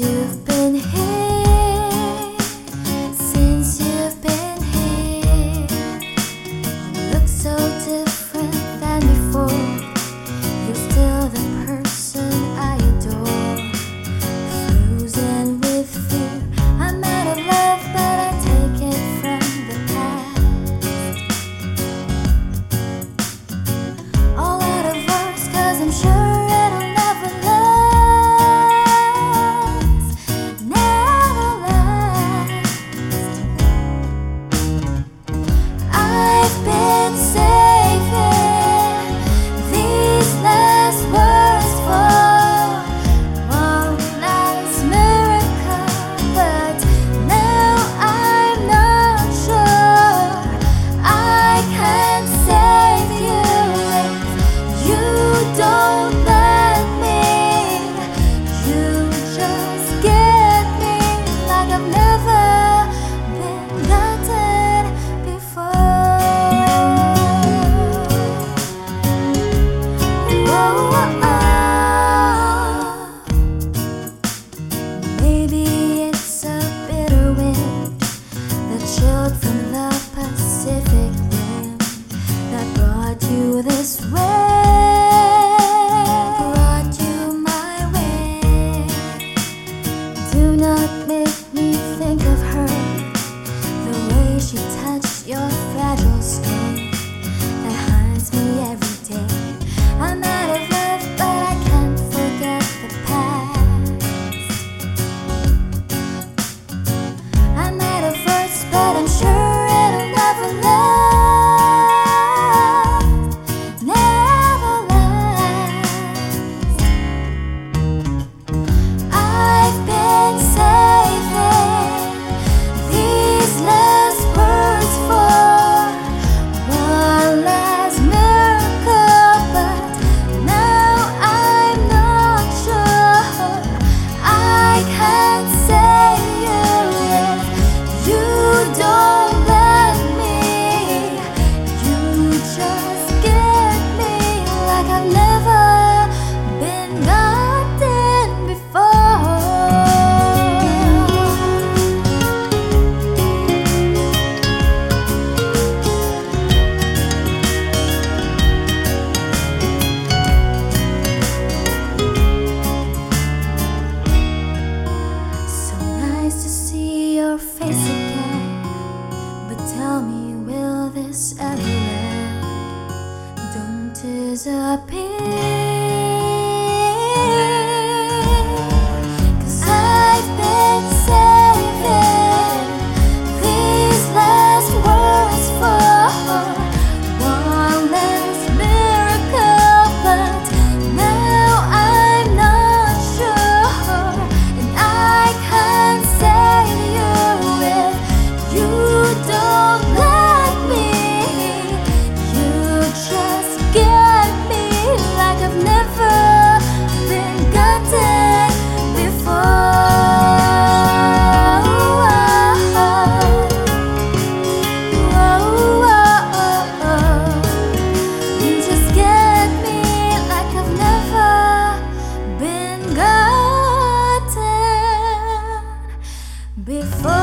You. oh, oh. This ever end? Don't disappear. before.